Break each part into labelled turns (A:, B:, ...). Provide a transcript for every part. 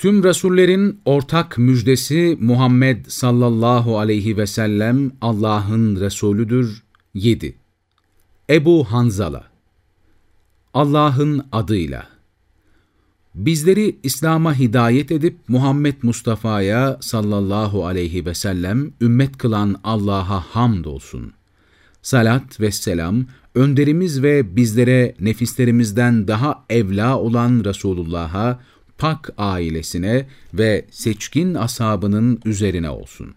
A: Tüm Resullerin ortak müjdesi Muhammed sallallahu aleyhi ve sellem Allah'ın Resulüdür. 7. Ebu Hanzala Allah'ın adıyla Bizleri İslam'a hidayet edip Muhammed Mustafa'ya sallallahu aleyhi ve sellem ümmet kılan Allah'a hamdolsun. Salat ve selam, önderimiz ve bizlere nefislerimizden daha evla olan Resulullah'a, pak ailesine ve seçkin ashabının üzerine olsun.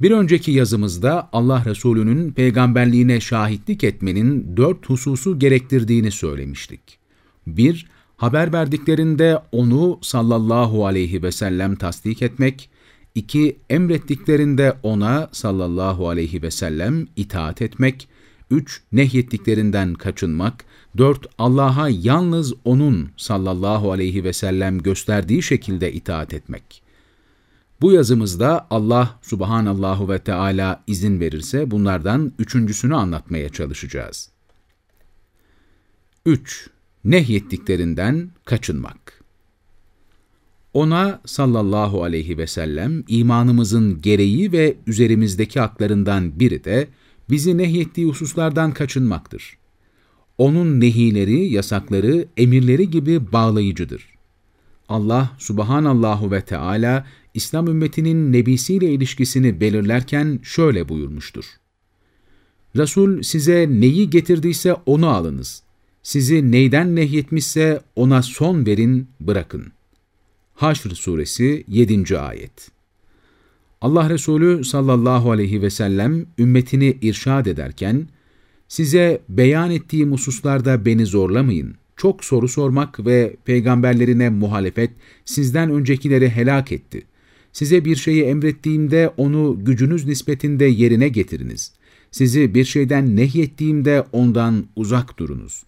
A: Bir önceki yazımızda Allah Resulü'nün peygamberliğine şahitlik etmenin dört hususu gerektirdiğini söylemiştik. 1- haber verdiklerinde onu sallallahu aleyhi ve sellem tasdik etmek, iki emrettiklerinde ona sallallahu aleyhi ve sellem itaat etmek, üç nehyettiklerinden kaçınmak, dört Allah'a yalnız O'nun sallallahu aleyhi ve sellem gösterdiği şekilde itaat etmek. Bu yazımızda Allah subhanallahu ve Teala izin verirse bunlardan üçüncüsünü anlatmaya çalışacağız. 3 nehyettiklerinden kaçınmak. Ona sallallahu aleyhi ve sellem imanımızın gereği ve üzerimizdeki haklarından biri de bizi nehyettiği hususlardan kaçınmaktır. Onun nehileri, yasakları, emirleri gibi bağlayıcıdır. Allah subhanallahu ve Teala İslam ümmetinin nebisiyle ilişkisini belirlerken şöyle buyurmuştur. Resul size neyi getirdiyse onu alınız sizi neyden nehyetmişse ona son verin, bırakın. Haşr suresi 7. ayet Allah Resulü sallallahu aleyhi ve sellem ümmetini irşad ederken, size beyan ettiğim hususlarda beni zorlamayın, çok soru sormak ve peygamberlerine muhalefet sizden öncekileri helak etti. Size bir şeyi emrettiğimde onu gücünüz nispetinde yerine getiriniz. Sizi bir şeyden nehyettiğimde ondan uzak durunuz.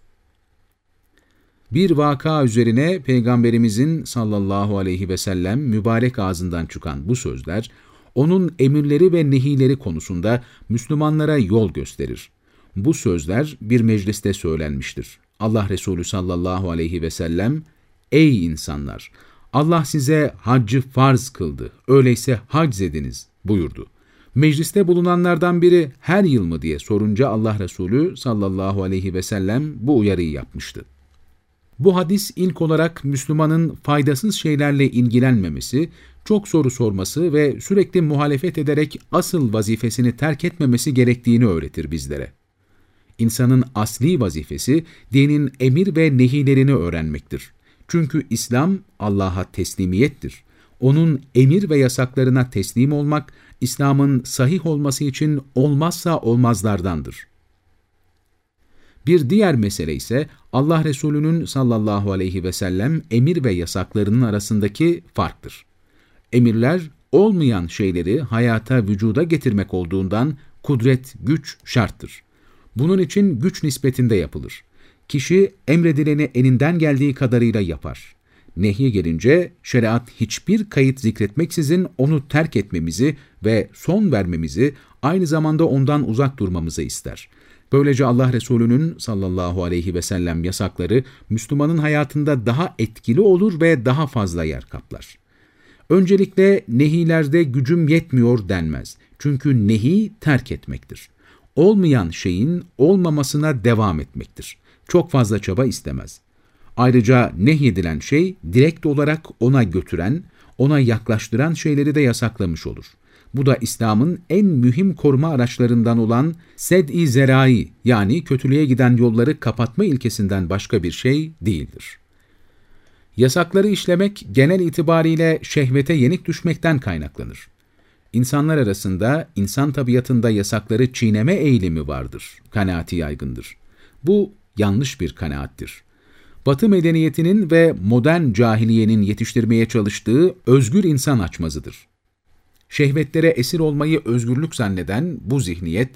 A: Bir vaka üzerine Peygamberimizin sallallahu aleyhi ve sellem mübarek ağzından çıkan bu sözler, onun emirleri ve nehileri konusunda Müslümanlara yol gösterir. Bu sözler bir mecliste söylenmiştir. Allah Resulü sallallahu aleyhi ve sellem, Ey insanlar! Allah size haccı farz kıldı, öyleyse hac ediniz buyurdu. Mecliste bulunanlardan biri her yıl mı diye sorunca Allah Resulü sallallahu aleyhi ve sellem bu uyarıyı yapmıştı. Bu hadis ilk olarak Müslümanın faydasız şeylerle ilgilenmemesi, çok soru sorması ve sürekli muhalefet ederek asıl vazifesini terk etmemesi gerektiğini öğretir bizlere. İnsanın asli vazifesi dinin emir ve nehilerini öğrenmektir. Çünkü İslam Allah'a teslimiyettir. Onun emir ve yasaklarına teslim olmak, İslam'ın sahih olması için olmazsa olmazlardandır. Bir diğer mesele ise Allah Resulü'nün sallallahu aleyhi ve sellem emir ve yasaklarının arasındaki farktır. Emirler olmayan şeyleri hayata vücuda getirmek olduğundan kudret, güç şarttır. Bunun için güç nispetinde yapılır. Kişi emredileni elinden geldiği kadarıyla yapar. Nehye gelince şeriat hiçbir kayıt zikretmeksizin onu terk etmemizi ve son vermemizi, aynı zamanda ondan uzak durmamızı ister. Böylece Allah Resulü'nün sallallahu aleyhi ve sellem yasakları Müslümanın hayatında daha etkili olur ve daha fazla yer kaplar. Öncelikle nehilerde gücüm yetmiyor denmez. Çünkü nehi terk etmektir. Olmayan şeyin olmamasına devam etmektir. Çok fazla çaba istemez. Ayrıca nehyedilen şey direkt olarak ona götüren, ona yaklaştıran şeyleri de yasaklamış olur. Bu da İslam'ın en mühim koruma araçlarından olan sed-i zerai yani kötülüğe giden yolları kapatma ilkesinden başka bir şey değildir. Yasakları işlemek genel itibariyle şehvete yenik düşmekten kaynaklanır. İnsanlar arasında insan tabiatında yasakları çiğneme eğilimi vardır, kanaati yaygındır. Bu yanlış bir kanaattir. Batı medeniyetinin ve modern cahiliyenin yetiştirmeye çalıştığı özgür insan açmazıdır şehvetlere esir olmayı özgürlük zanneden bu zihniyet,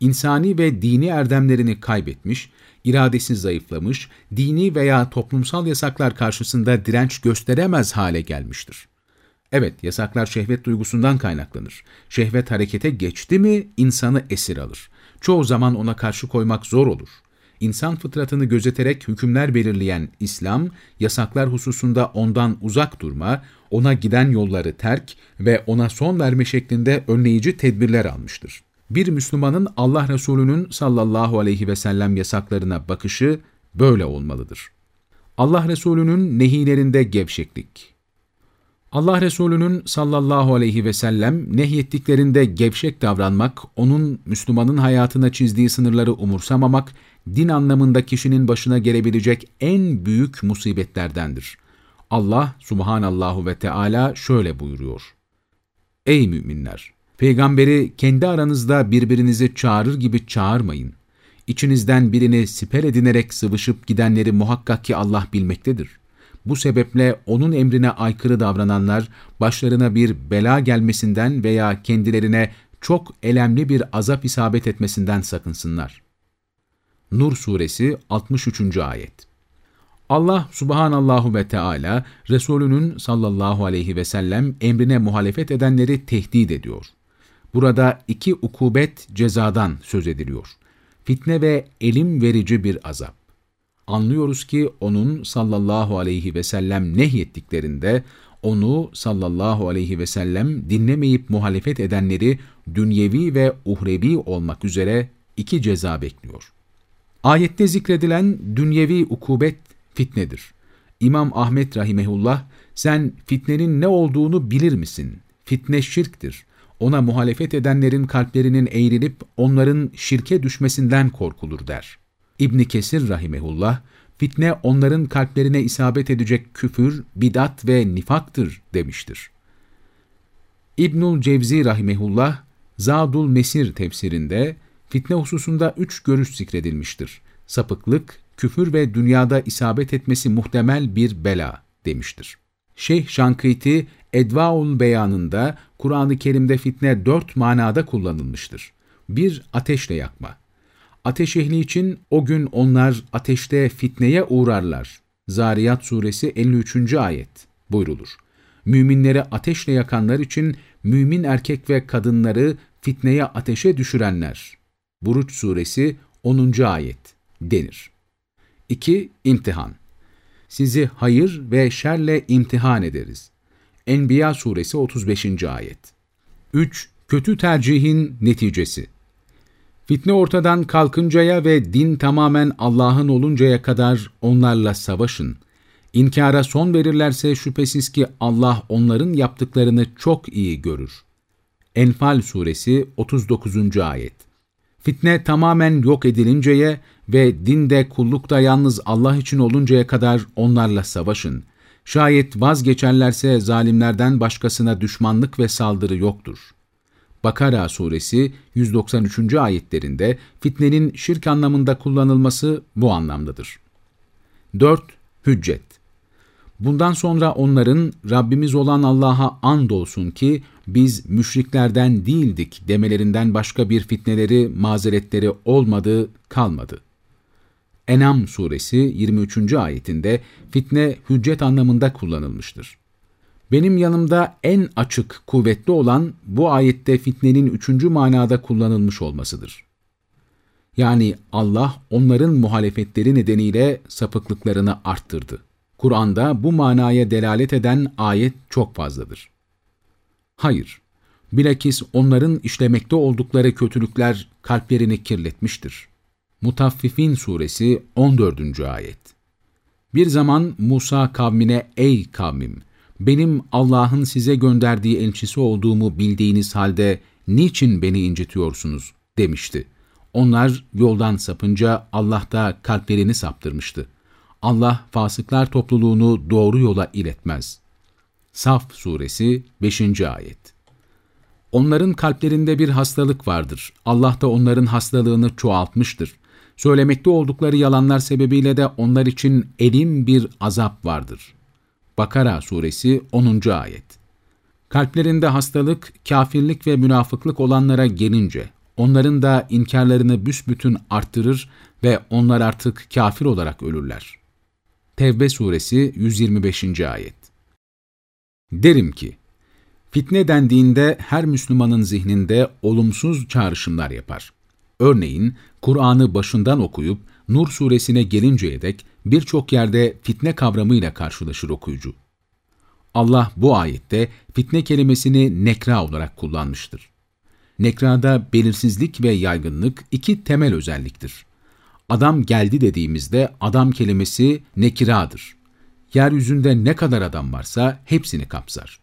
A: insani ve dini erdemlerini kaybetmiş, iradesi zayıflamış, dini veya toplumsal yasaklar karşısında direnç gösteremez hale gelmiştir. Evet, yasaklar şehvet duygusundan kaynaklanır. Şehvet harekete geçti mi insanı esir alır. Çoğu zaman ona karşı koymak zor olur. insan fıtratını gözeterek hükümler belirleyen İslam, yasaklar hususunda ondan uzak durma, ona giden yolları terk ve ona son verme şeklinde önleyici tedbirler almıştır. Bir Müslümanın Allah Resulü'nün sallallahu aleyhi ve sellem yasaklarına bakışı böyle olmalıdır. Allah Resulü'nün nehilerinde gevşeklik. Allah Resulü'nün sallallahu aleyhi ve sellem nehyettiklerinde gevşek davranmak, onun Müslümanın hayatına çizdiği sınırları umursamamak, din anlamında kişinin başına gelebilecek en büyük musibetlerdendir. Allah subhanallahu ve Teala şöyle buyuruyor. Ey müminler! Peygamberi kendi aranızda birbirinizi çağırır gibi çağırmayın. İçinizden birini siper edinerek sıvışıp gidenleri muhakkak ki Allah bilmektedir. Bu sebeple onun emrine aykırı davrananlar, başlarına bir bela gelmesinden veya kendilerine çok elemli bir azap isabet etmesinden sakınsınlar. Nur Suresi 63. Ayet Allah subhanallahu ve Teala Resulünün sallallahu aleyhi ve sellem emrine muhalefet edenleri tehdit ediyor. Burada iki ukubet cezadan söz ediliyor. Fitne ve elim verici bir azap. Anlıyoruz ki onun sallallahu aleyhi ve sellem nehyettiklerinde onu sallallahu aleyhi ve sellem dinlemeyip muhalefet edenleri dünyevi ve uhrevi olmak üzere iki ceza bekliyor. Ayette zikredilen dünyevi ukubet fitnedir. İmam Ahmet Rahimehullah, sen fitnenin ne olduğunu bilir misin? Fitne şirktir. Ona muhalefet edenlerin kalplerinin eğrilip onların şirke düşmesinden korkulur der. İbni Kesir Rahimehullah, fitne onların kalplerine isabet edecek küfür, bidat ve nifaktır demiştir. İbnül Cevzi Rahimehullah, Zadul Mesir tefsirinde fitne hususunda üç görüş zikredilmiştir. Sapıklık, küfür ve dünyada isabet etmesi muhtemel bir bela demiştir. Şeyh Şankiti, Edvaul Beyanında Kur'an-ı Kerim'de fitne dört manada kullanılmıştır. Bir, ateşle yakma. Ateş ehli için o gün onlar ateşte fitneye uğrarlar. Zariyat suresi 53. ayet buyrulur. Müminleri ateşle yakanlar için mümin erkek ve kadınları fitneye ateşe düşürenler. Buruç suresi 10. ayet denir. 2. İmtihan Sizi hayır ve şerle imtihan ederiz. Enbiya suresi 35. ayet 3. Kötü tercihin neticesi Fitne ortadan kalkıncaya ve din tamamen Allah'ın oluncaya kadar onlarla savaşın. İnkara son verirlerse şüphesiz ki Allah onların yaptıklarını çok iyi görür. Enfal suresi 39. ayet Fitne tamamen yok edilinceye ve dinde kullukta yalnız Allah için oluncaya kadar onlarla savaşın. Şayet vazgeçerlerse zalimlerden başkasına düşmanlık ve saldırı yoktur. Bakara suresi 193. ayetlerinde fitnenin şirk anlamında kullanılması bu anlamdadır. 4. Hüccet Bundan sonra onların Rabbimiz olan Allah'a andolsun ki biz müşriklerden değildik demelerinden başka bir fitneleri, mazeretleri olmadı, kalmadı. Enam suresi 23. ayetinde fitne hüccet anlamında kullanılmıştır. Benim yanımda en açık, kuvvetli olan bu ayette fitnenin üçüncü manada kullanılmış olmasıdır. Yani Allah onların muhalefetleri nedeniyle sapıklıklarını arttırdı. Kur'an'da bu manaya delalet eden ayet çok fazladır. Hayır, bilakis onların işlemekte oldukları kötülükler kalplerini kirletmiştir. Mutaffifin Suresi 14. Ayet Bir zaman Musa kavmine, ey kavmim, benim Allah'ın size gönderdiği elçisi olduğumu bildiğiniz halde niçin beni incitiyorsunuz demişti. Onlar yoldan sapınca Allah da kalplerini saptırmıştı. Allah fasıklar topluluğunu doğru yola iletmez. Saf Suresi 5. Ayet Onların kalplerinde bir hastalık vardır. Allah da onların hastalığını çoğaltmıştır. Söylemekte oldukları yalanlar sebebiyle de onlar için elim bir azap vardır. Bakara Suresi 10. Ayet Kalplerinde hastalık, kafirlik ve münafıklık olanlara gelince, onların da inkarlarını büsbütün arttırır ve onlar artık kafir olarak ölürler. Tevbe Suresi 125. Ayet Derim ki, fitne dendiğinde her Müslümanın zihninde olumsuz çağrışımlar yapar. Örneğin, Kur'an'ı başından okuyup Nur suresine gelinceye dek birçok yerde fitne kavramıyla karşılaşır okuyucu. Allah bu ayette fitne kelimesini nekra olarak kullanmıştır. Nekrada belirsizlik ve yaygınlık iki temel özelliktir. Adam geldi dediğimizde adam kelimesi nekiradır. Yeryüzünde ne kadar adam varsa hepsini kapsar.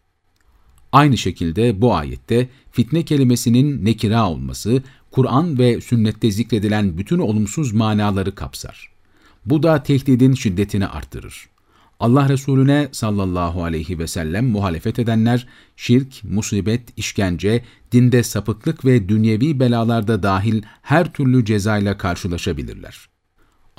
A: Aynı şekilde bu ayette fitne kelimesinin nekira olması, Kur'an ve sünnette zikredilen bütün olumsuz manaları kapsar. Bu da tehdidin şiddetini arttırır. Allah Resulüne sallallahu aleyhi ve sellem muhalefet edenler, şirk, musibet, işkence, dinde sapıklık ve dünyevi belalarda dahil her türlü cezayla karşılaşabilirler.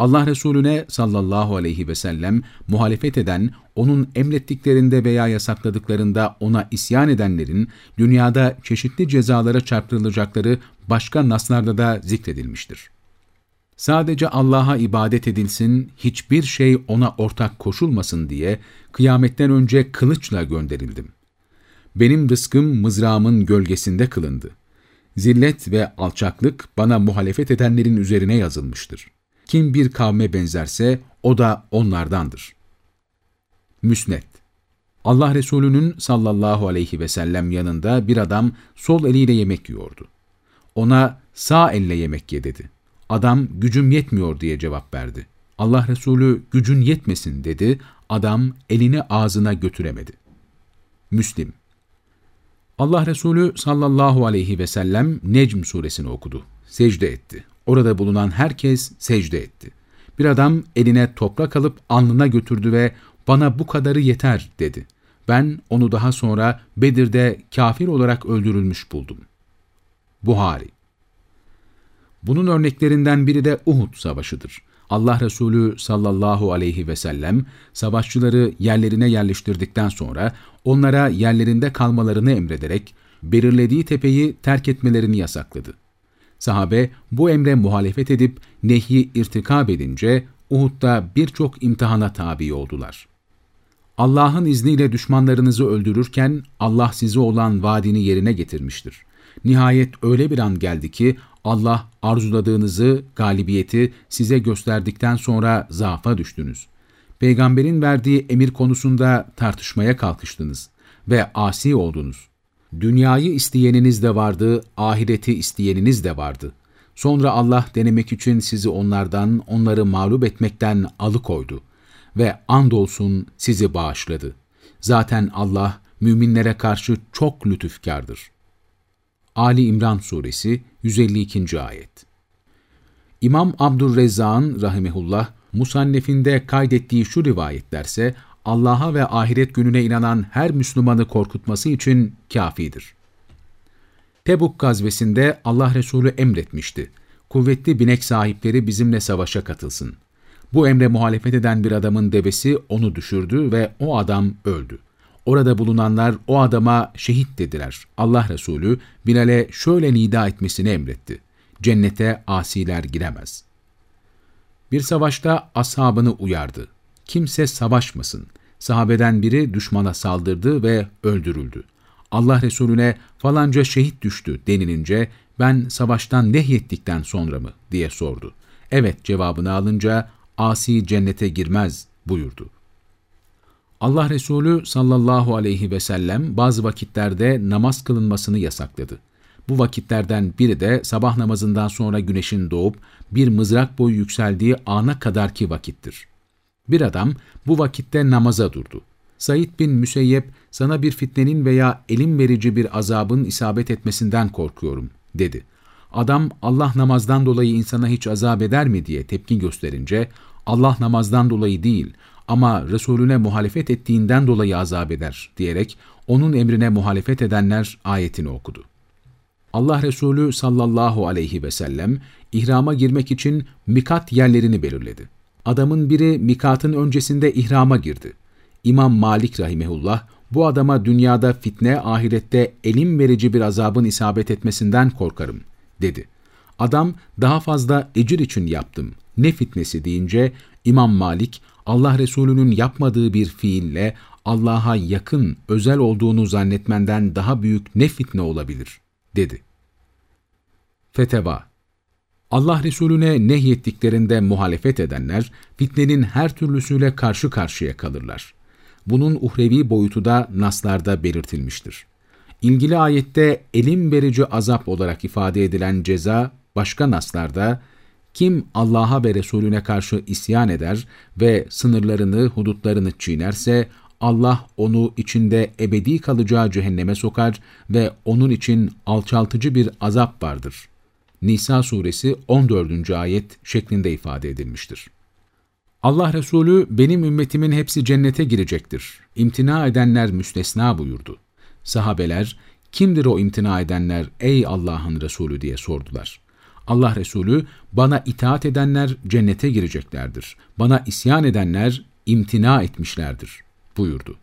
A: Allah Resulüne sallallahu aleyhi ve sellem muhalefet eden, onun emrettiklerinde veya yasakladıklarında ona isyan edenlerin dünyada çeşitli cezalara çarptırılacakları başka naslarda da zikredilmiştir. Sadece Allah'a ibadet edilsin, hiçbir şey ona ortak koşulmasın diye kıyametten önce kılıçla gönderildim. Benim rızkım mızrağımın gölgesinde kılındı. Zillet ve alçaklık bana muhalefet edenlerin üzerine yazılmıştır. Kim bir kavme benzerse o da onlardandır. Müsnet Allah Resulü'nün sallallahu aleyhi ve sellem yanında bir adam sol eliyle yemek yiyordu. Ona sağ elle yemek ye dedi. Adam gücüm yetmiyor diye cevap verdi. Allah Resulü gücün yetmesin dedi. Adam elini ağzına götüremedi. Müslim Allah Resulü sallallahu aleyhi ve sellem Necm suresini okudu. Secde etti. Orada bulunan herkes secde etti. Bir adam eline toprak alıp alnına götürdü ve bana bu kadarı yeter dedi. Ben onu daha sonra Bedir'de kafir olarak öldürülmüş buldum. Buhari bunun örneklerinden biri de Uhud Savaşı'dır. Allah Resulü sallallahu aleyhi ve sellem savaşçıları yerlerine yerleştirdikten sonra onlara yerlerinde kalmalarını emrederek belirlediği tepeyi terk etmelerini yasakladı. Sahabe bu emre muhalefet edip nehi irtikab edince Uhud'da birçok imtihana tabi oldular. Allah'ın izniyle düşmanlarınızı öldürürken Allah size olan vaadini yerine getirmiştir. Nihayet öyle bir an geldi ki Allah arzuladığınızı, galibiyeti size gösterdikten sonra zaafa düştünüz. Peygamberin verdiği emir konusunda tartışmaya kalkıştınız ve asi oldunuz. Dünyayı isteyeniniz de vardı, ahireti isteyeniniz de vardı. Sonra Allah denemek için sizi onlardan, onları mağlup etmekten alıkoydu ve andolsun sizi bağışladı. Zaten Allah müminlere karşı çok lütufkardır.'' Ali İmran Suresi 152. Ayet İmam Abdurrezzak'ın rahimehullah Musannef'inde kaydettiği şu rivayetlerse Allah'a ve ahiret gününe inanan her Müslümanı korkutması için kafidir. Tebuk gazvesinde Allah Resulü emretmişti. Kuvvetli binek sahipleri bizimle savaşa katılsın. Bu emre muhalefet eden bir adamın devesi onu düşürdü ve o adam öldü. Orada bulunanlar o adama şehit dediler. Allah Resulü Bilal'e şöyle nida etmesini emretti. Cennete asiler giremez. Bir savaşta ashabını uyardı. Kimse savaşmasın. Sahabeden biri düşmana saldırdı ve öldürüldü. Allah Resulüne falanca şehit düştü denilince ben savaştan nehyettikten sonra mı diye sordu. Evet cevabını alınca asi cennete girmez buyurdu. Allah Resulü sallallahu aleyhi ve sellem bazı vakitlerde namaz kılınmasını yasakladı. Bu vakitlerden biri de sabah namazından sonra güneşin doğup bir mızrak boyu yükseldiği ana kadarki vakittir. Bir adam bu vakitte namaza durdu. Said bin Müseyyep, sana bir fitnenin veya elim verici bir azabın isabet etmesinden korkuyorum, dedi. Adam, Allah namazdan dolayı insana hiç azap eder mi diye tepki gösterince, Allah namazdan dolayı değil, ama Resulüne muhalefet ettiğinden dolayı azap eder diyerek onun emrine muhalefet edenler ayetini okudu. Allah Resulü sallallahu aleyhi ve sellem ihrama girmek için mikat yerlerini belirledi. Adamın biri mikatın öncesinde ihrama girdi. İmam Malik rahimehullah bu adama dünyada fitne, ahirette elim verici bir azabın isabet etmesinden korkarım, dedi. Adam daha fazla ecir için yaptım, ne fitnesi deyince İmam Malik Allah Resulü'nün yapmadığı bir fiille Allah'a yakın, özel olduğunu zannetmenden daha büyük ne fitne olabilir, dedi. Feteva Allah Resulüne nehyettiklerinde muhalefet edenler, fitnenin her türlüsüyle karşı karşıya kalırlar. Bunun uhrevi boyutu da naslarda belirtilmiştir. İlgili ayette elim verici azap olarak ifade edilen ceza, başka naslarda, kim Allah'a ve Resulüne karşı isyan eder ve sınırlarını, hudutlarını çiğnerse, Allah onu içinde ebedi kalacağı cehenneme sokar ve onun için alçaltıcı bir azap vardır. Nisa suresi 14. ayet şeklinde ifade edilmiştir. Allah Resulü benim ümmetimin hepsi cennete girecektir. İmtina edenler müstesna buyurdu. Sahabeler kimdir o imtina edenler ey Allah'ın Resulü diye sordular. Allah Resulü bana itaat edenler cennete gireceklerdir. Bana isyan edenler imtina etmişlerdir buyurdu.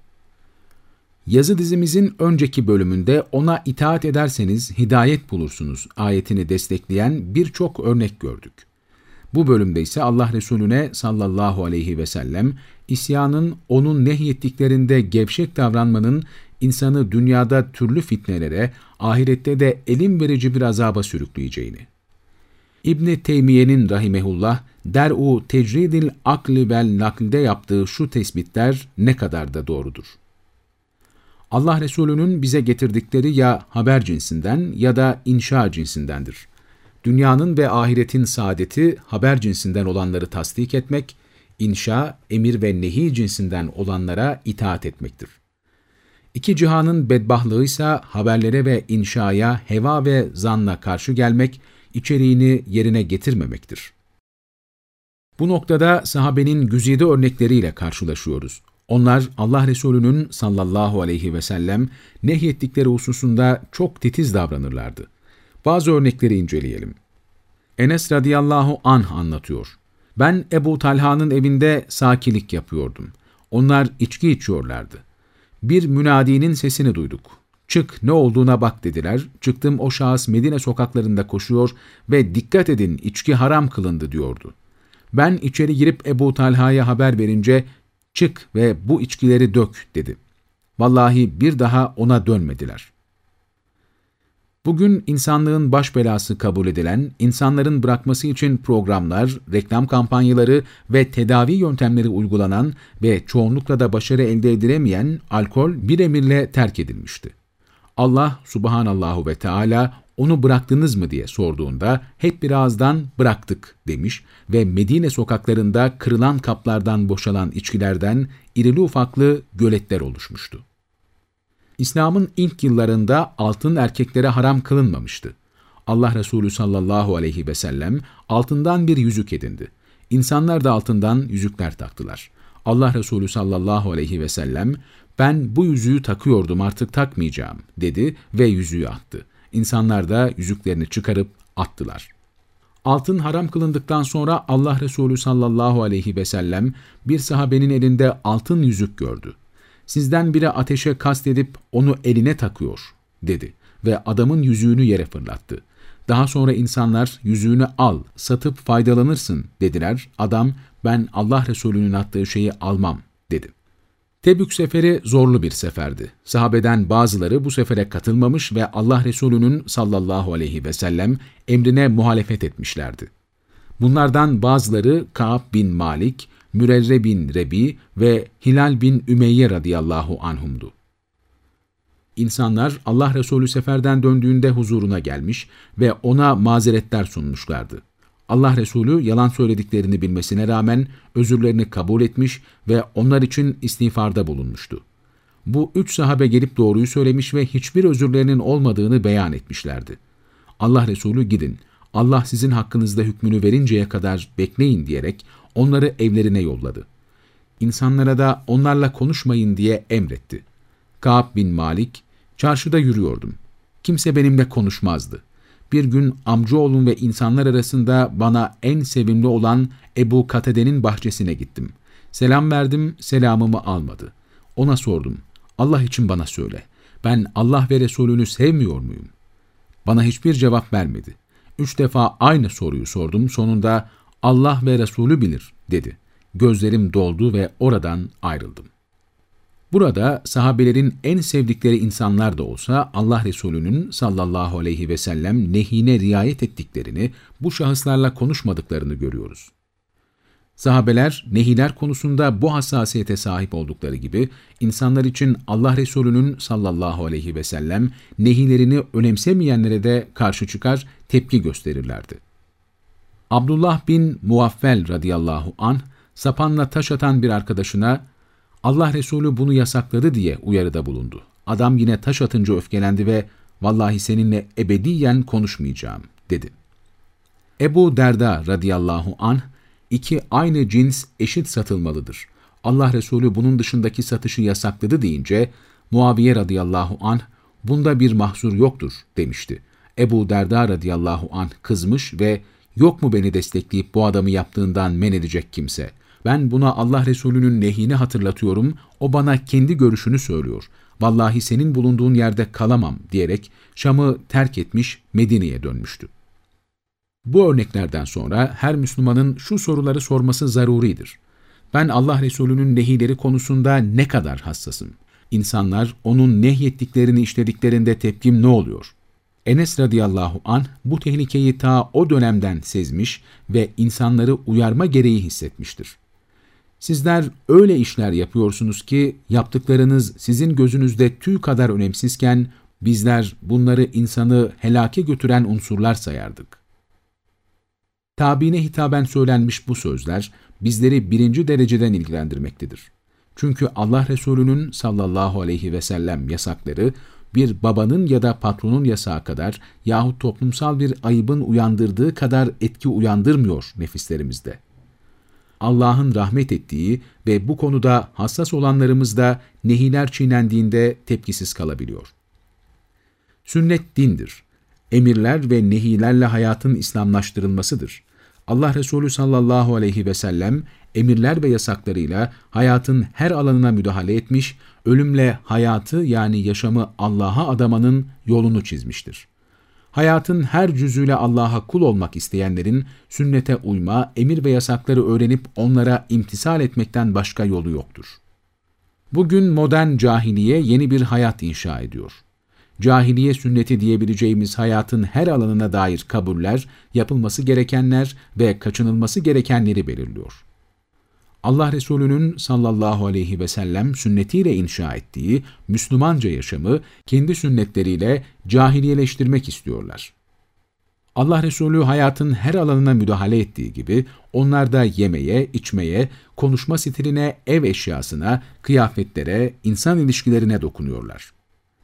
A: Yazı dizimizin önceki bölümünde ona itaat ederseniz hidayet bulursunuz ayetini destekleyen birçok örnek gördük. Bu bölümde ise Allah Resulüne sallallahu aleyhi ve sellem isyanın onun nehyettiklerinde gevşek davranmanın insanı dünyada türlü fitnelere, ahirette de elim verici bir azaba sürükleyeceğini. İbni Teymiye'nin rahimehullah der'u tecridil akli vel naklde yaptığı şu tespitler ne kadar da doğrudur. Allah Resulü'nün bize getirdikleri ya haber cinsinden ya da inşa cinsindendir. Dünyanın ve ahiretin saadeti haber cinsinden olanları tasdik etmek, inşa, emir ve nehi cinsinden olanlara itaat etmektir. İki cihanın bedbahtlığı ise haberlere ve inşaya heva ve zanla karşı gelmek, içeriğini yerine getirmemektir. Bu noktada sahabenin güzide örnekleriyle karşılaşıyoruz. Onlar Allah Resulü'nün sallallahu aleyhi ve sellem nehyettikleri hususunda çok titiz davranırlardı. Bazı örnekleri inceleyelim. Enes radıyallahu anh anlatıyor. Ben Ebu Talha'nın evinde sakilik yapıyordum. Onlar içki içiyorlardı. Bir münadinin sesini duyduk. Çık ne olduğuna bak dediler. Çıktım o şahıs Medine sokaklarında koşuyor ve dikkat edin içki haram kılındı diyordu. Ben içeri girip Ebu Talha'ya haber verince çık ve bu içkileri dök dedi. Vallahi bir daha ona dönmediler. Bugün insanlığın baş belası kabul edilen, insanların bırakması için programlar, reklam kampanyaları ve tedavi yöntemleri uygulanan ve çoğunlukla da başarı elde edilemeyen alkol bir emirle terk edilmişti. Allah subhanallahu ve Teala onu bıraktınız mı diye sorduğunda hep bir ağızdan bıraktık demiş ve Medine sokaklarında kırılan kaplardan boşalan içkilerden irili ufaklı göletler oluşmuştu. İslam'ın ilk yıllarında altın erkeklere haram kılınmamıştı. Allah Resulü sallallahu aleyhi ve sellem altından bir yüzük edindi. İnsanlar da altından yüzükler taktılar. Allah Resulü sallallahu aleyhi ve sellem ben bu yüzüğü takıyordum artık takmayacağım dedi ve yüzüğü attı. İnsanlar da yüzüklerini çıkarıp attılar. Altın haram kılındıktan sonra Allah Resulü sallallahu aleyhi ve sellem bir sahabenin elinde altın yüzük gördü. Sizden biri ateşe kastedip onu eline takıyor dedi ve adamın yüzüğünü yere fırlattı. Daha sonra insanlar yüzüğünü al, satıp faydalanırsın dediler. Adam ben Allah Resulü'nün attığı şeyi almam dedi. Tebük seferi zorlu bir seferdi. Sahabeden bazıları bu sefere katılmamış ve Allah Resulü'nün sallallahu aleyhi ve sellem emrine muhalefet etmişlerdi. Bunlardan bazıları Ka'b bin Malik, Mürerre bin Rebi ve Hilal bin Ümeyye radıyallahu anhumdu. İnsanlar Allah Resulü seferden döndüğünde huzuruna gelmiş ve ona mazeretler sunmuşlardı. Allah Resulü yalan söylediklerini bilmesine rağmen özürlerini kabul etmiş ve onlar için istiğfarda bulunmuştu. Bu üç sahabe gelip doğruyu söylemiş ve hiçbir özürlerinin olmadığını beyan etmişlerdi. Allah Resulü gidin, Allah sizin hakkınızda hükmünü verinceye kadar bekleyin diyerek onları evlerine yolladı. İnsanlara da onlarla konuşmayın diye emretti. Kaab bin Malik, çarşıda yürüyordum. Kimse benimle konuşmazdı. Bir gün amcaoğlum ve insanlar arasında bana en sevimli olan Ebu Katede'nin bahçesine gittim. Selam verdim, selamımı almadı. Ona sordum, Allah için bana söyle, ben Allah ve Resulünü sevmiyor muyum? Bana hiçbir cevap vermedi. Üç defa aynı soruyu sordum, sonunda Allah ve Resulü bilir, dedi. Gözlerim doldu ve oradan ayrıldım. Burada sahabelerin en sevdikleri insanlar da olsa Allah Resulü'nün sallallahu aleyhi ve sellem nehine riayet ettiklerini, bu şahıslarla konuşmadıklarını görüyoruz. Sahabeler, nehiler konusunda bu hassasiyete sahip oldukları gibi, insanlar için Allah Resulü'nün sallallahu aleyhi ve sellem nehilerini önemsemeyenlere de karşı çıkar, tepki gösterirlerdi. Abdullah bin Muaffel radıyallahu anh, sapanla taş atan bir arkadaşına, Allah Resulü bunu yasakladı diye uyarıda bulundu. Adam yine taş atınca öfkelendi ve vallahi seninle ebediyen konuşmayacağım dedi. Ebu Derda radıyallahu anh, iki aynı cins eşit satılmalıdır. Allah Resulü bunun dışındaki satışı yasakladı deyince, Muaviye radıyallahu anh, bunda bir mahzur yoktur demişti. Ebu Derda radıyallahu anh kızmış ve yok mu beni destekleyip bu adamı yaptığından men edecek kimse? Ben buna Allah Resulü'nün nehini hatırlatıyorum, o bana kendi görüşünü söylüyor. Vallahi senin bulunduğun yerde kalamam diyerek Şam'ı terk etmiş Medine'ye dönmüştü. Bu örneklerden sonra her Müslümanın şu soruları sorması zaruridir. Ben Allah Resulü'nün nehileri konusunda ne kadar hassasım? İnsanlar onun nehyettiklerini işlediklerinde tepkim ne oluyor? Enes radıyallahu an bu tehlikeyi ta o dönemden sezmiş ve insanları uyarma gereği hissetmiştir. Sizler öyle işler yapıyorsunuz ki yaptıklarınız sizin gözünüzde tüy kadar önemsizken bizler bunları insanı helake götüren unsurlar sayardık. Tabine hitaben söylenmiş bu sözler bizleri birinci dereceden ilgilendirmektedir. Çünkü Allah Resulü'nün sallallahu aleyhi ve sellem yasakları bir babanın ya da patronun yasağı kadar yahut toplumsal bir ayıbın uyandırdığı kadar etki uyandırmıyor nefislerimizde. Allah'ın rahmet ettiği ve bu konuda hassas olanlarımız da nehiler çiğnendiğinde tepkisiz kalabiliyor. Sünnet dindir. Emirler ve nehilerle hayatın İslamlaştırılmasıdır. Allah Resulü sallallahu aleyhi ve sellem emirler ve yasaklarıyla hayatın her alanına müdahale etmiş, ölümle hayatı yani yaşamı Allah'a adamanın yolunu çizmiştir. Hayatın her cüzüyle Allah'a kul olmak isteyenlerin sünnete uyma, emir ve yasakları öğrenip onlara imtisal etmekten başka yolu yoktur. Bugün modern cahiliye yeni bir hayat inşa ediyor. Cahiliye sünneti diyebileceğimiz hayatın her alanına dair kabuller, yapılması gerekenler ve kaçınılması gerekenleri belirliyor. Allah Resulü'nün sallallahu aleyhi ve sellem sünnetiyle inşa ettiği Müslümanca yaşamı kendi sünnetleriyle cahiliyeleştirmek istiyorlar. Allah Resulü hayatın her alanına müdahale ettiği gibi onlar da yemeye, içmeye, konuşma stiline, ev eşyasına, kıyafetlere, insan ilişkilerine dokunuyorlar.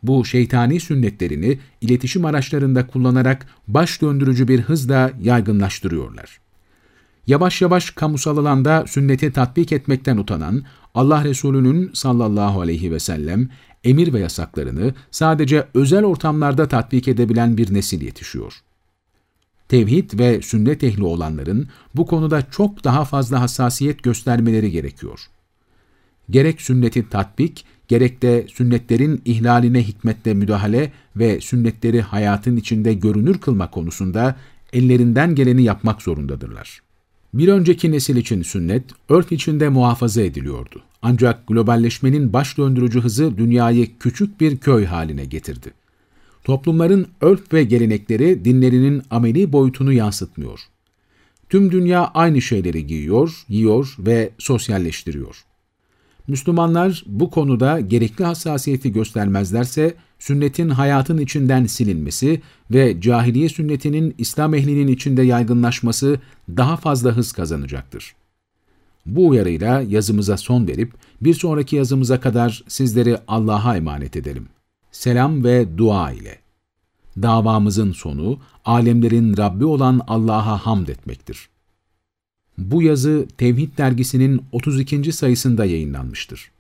A: Bu şeytani sünnetlerini iletişim araçlarında kullanarak baş döndürücü bir hızla yaygınlaştırıyorlar. Yavaş yavaş kamusal alanda sünneti tatbik etmekten utanan Allah Resulü'nün sallallahu aleyhi ve sellem emir ve yasaklarını sadece özel ortamlarda tatbik edebilen bir nesil yetişiyor. Tevhid ve sünnet ehli olanların bu konuda çok daha fazla hassasiyet göstermeleri gerekiyor. Gerek sünneti tatbik, gerek de sünnetlerin ihlaline hikmetle müdahale ve sünnetleri hayatın içinde görünür kılma konusunda ellerinden geleni yapmak zorundadırlar. Bir önceki nesil için sünnet, örf içinde muhafaza ediliyordu. Ancak globalleşmenin baş döndürücü hızı dünyayı küçük bir köy haline getirdi. Toplumların örf ve gelenekleri dinlerinin ameli boyutunu yansıtmıyor. Tüm dünya aynı şeyleri giyiyor, yiyor ve sosyalleştiriyor. Müslümanlar bu konuda gerekli hassasiyeti göstermezlerse, sünnetin hayatın içinden silinmesi ve cahiliye sünnetinin İslam ehlinin içinde yaygınlaşması daha fazla hız kazanacaktır. Bu uyarıyla yazımıza son verip bir sonraki yazımıza kadar sizleri Allah'a emanet edelim. Selam ve dua ile. Davamızın sonu, alemlerin Rabbi olan Allah'a hamd etmektir. Bu yazı Tevhid dergisinin 32. sayısında yayınlanmıştır.